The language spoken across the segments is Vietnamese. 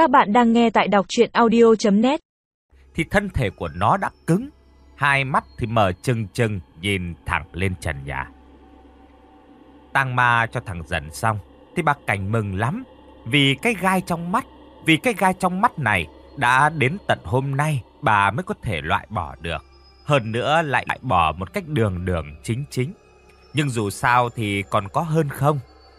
Các bạn đang nghe tại đọc audio net Thì thân thể của nó đã cứng, hai mắt thì mở trừng trừng nhìn thẳng lên trần nhà. tang ma cho thằng dần xong, thì bà Cảnh mừng lắm. Vì cái gai trong mắt, vì cái gai trong mắt này đã đến tận hôm nay bà mới có thể loại bỏ được. Hơn nữa lại lại bỏ một cách đường đường chính chính. Nhưng dù sao thì còn có hơn không.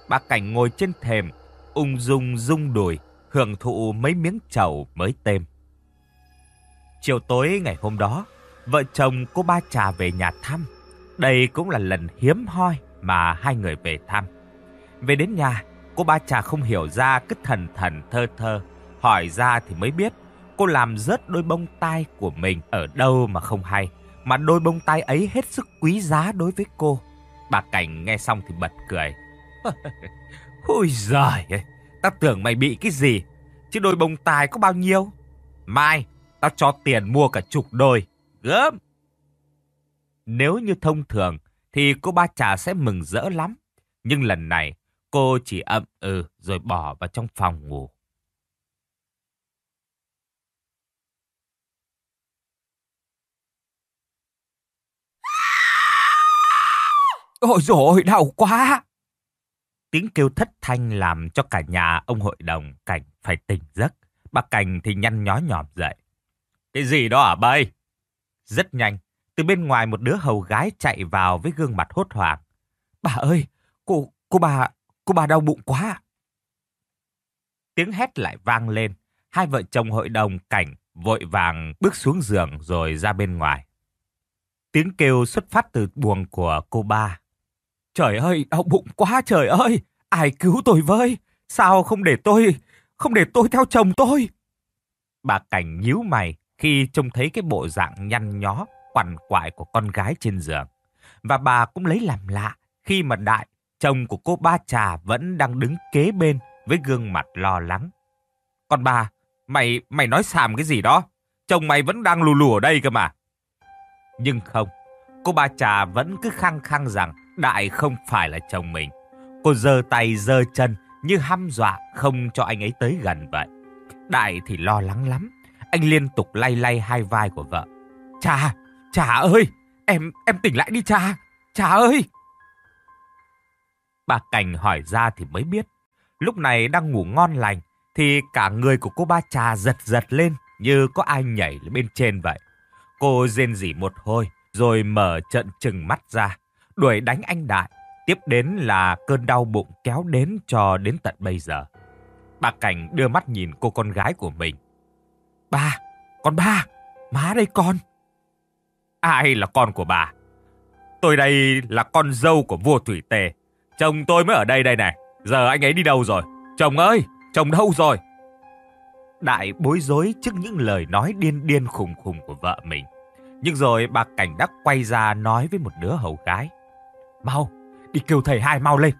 Bà Cảnh ngồi trên thềm, ung dung rung đùi, hưởng thụ mấy miếng trầu mới têm. Chiều tối ngày hôm đó, vợ chồng cô ba trà về nhà thăm. Đây cũng là lần hiếm hoi mà hai người về thăm. Về đến nhà, cô ba trà không hiểu ra cứ thần thần thơ thơ. Hỏi ra thì mới biết cô làm rớt đôi bông tai của mình ở đâu mà không hay. Mà đôi bông tai ấy hết sức quý giá đối với cô. Bà Cảnh nghe xong thì bật cười. Ôi giời ơi, ta tưởng mày bị cái gì, chứ đôi bông tai có bao nhiêu. Mai, tao cho tiền mua cả chục đôi, gớm. Nếu như thông thường, thì cô ba trà sẽ mừng rỡ lắm. Nhưng lần này, cô chỉ ậm ừ rồi bỏ vào trong phòng ngủ. Ôi dồi đau quá! Tiếng kêu thất thanh làm cho cả nhà ông hội đồng Cảnh phải tỉnh giấc. Bà Cảnh thì nhăn nhó nhòm dậy. Cái gì đó à, hả bay? Rất nhanh, từ bên ngoài một đứa hầu gái chạy vào với gương mặt hốt hoảng. Bà ơi, cô, cô bà, cô bà đau bụng quá. Tiếng hét lại vang lên. Hai vợ chồng hội đồng Cảnh vội vàng bước xuống giường rồi ra bên ngoài. Tiếng kêu xuất phát từ buồng của cô ba. Trời ơi, đau bụng quá trời ơi! Ai cứu tôi với? Sao không để tôi, không để tôi theo chồng tôi? Bà Cảnh nhíu mày khi trông thấy cái bộ dạng nhăn nhó, quằn quại của con gái trên giường. Và bà cũng lấy làm lạ khi mà Đại, chồng của cô ba trà vẫn đang đứng kế bên với gương mặt lo lắng. Còn bà, mày, mày nói xàm cái gì đó? Chồng mày vẫn đang lù lù ở đây cơ mà. Nhưng không, cô ba trà vẫn cứ khăng khăng rằng Đại không phải là chồng mình. Cô giơ tay giơ chân như hăm dọa không cho anh ấy tới gần vậy. Đại thì lo lắng lắm. Anh liên tục lay lay hai vai của vợ. Cha, cha ơi, em em tỉnh lại đi cha, cha ơi. Bà Cảnh hỏi ra thì mới biết. Lúc này đang ngủ ngon lành thì cả người của cô ba trà giật giật lên như có ai nhảy lên bên trên vậy. Cô rên rỉ một hồi rồi mở trận trừng mắt ra đuổi đánh anh Đại. Tiếp đến là cơn đau bụng kéo đến cho đến tận bây giờ. Bà Cảnh đưa mắt nhìn cô con gái của mình. Ba, con ba, má đây con. Ai là con của bà? Tôi đây là con dâu của vua Thủy Tề. Chồng tôi mới ở đây đây này. Giờ anh ấy đi đâu rồi? Chồng ơi, chồng đâu rồi? Đại bối rối trước những lời nói điên điên khùng khùng của vợ mình. Nhưng rồi bà Cảnh đã quay ra nói với một đứa hầu gái. Mau, đi kêu thầy hai mau lên.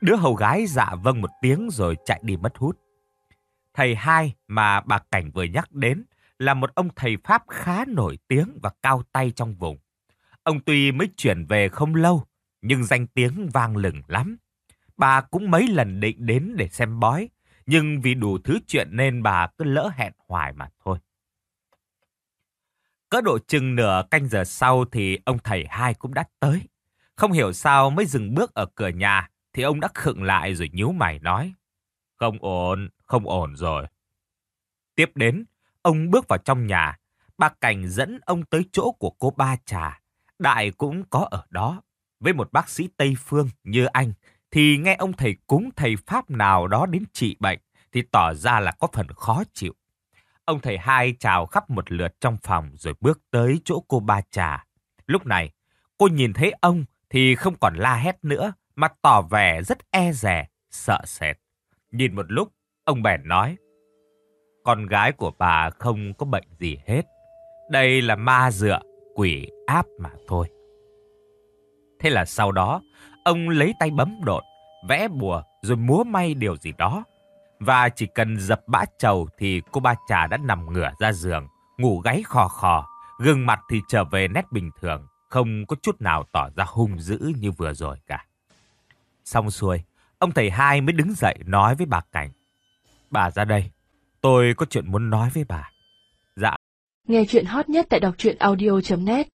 Đứa hầu gái dạ vâng một tiếng rồi chạy đi mất hút. Thầy hai mà bà Cảnh vừa nhắc đến là một ông thầy Pháp khá nổi tiếng và cao tay trong vùng. Ông tuy mới chuyển về không lâu, nhưng danh tiếng vang lừng lắm. Bà cũng mấy lần định đến để xem bói, nhưng vì đủ thứ chuyện nên bà cứ lỡ hẹn hoài mà thôi. Cỡ độ chừng nửa canh giờ sau thì ông thầy hai cũng đã tới. Không hiểu sao mới dừng bước ở cửa nhà thì ông đã khựng lại rồi nhíu mày nói. Không ổn, không ổn rồi. Tiếp đến, ông bước vào trong nhà. Bà Cảnh dẫn ông tới chỗ của cô ba trà. Đại cũng có ở đó. Với một bác sĩ Tây Phương như anh, thì nghe ông thầy cúng thầy Pháp nào đó đến trị bệnh, thì tỏ ra là có phần khó chịu. Ông thầy hai chào khắp một lượt trong phòng rồi bước tới chỗ cô ba trà. Lúc này, cô nhìn thấy ông thì không còn la hét nữa, mà tỏ vẻ rất e rè, sợ sệt. Nhìn một lúc, ông bèn nói, con gái của bà không có bệnh gì hết. Đây là ma dựa, quỷ áp mà thôi. Thế là sau đó, ông lấy tay bấm đột, vẽ bùa rồi múa may điều gì đó. Và chỉ cần dập bã trầu thì cô ba trà đã nằm ngửa ra giường, ngủ gáy khò khò, gương mặt thì trở về nét bình thường không có chút nào tỏ ra hung dữ như vừa rồi cả. Xong xuôi, ông thầy hai mới đứng dậy nói với bà Cảnh. Bà ra đây, tôi có chuyện muốn nói với bà. Dạ. Nghe chuyện hot nhất tại đọc truyện audio.net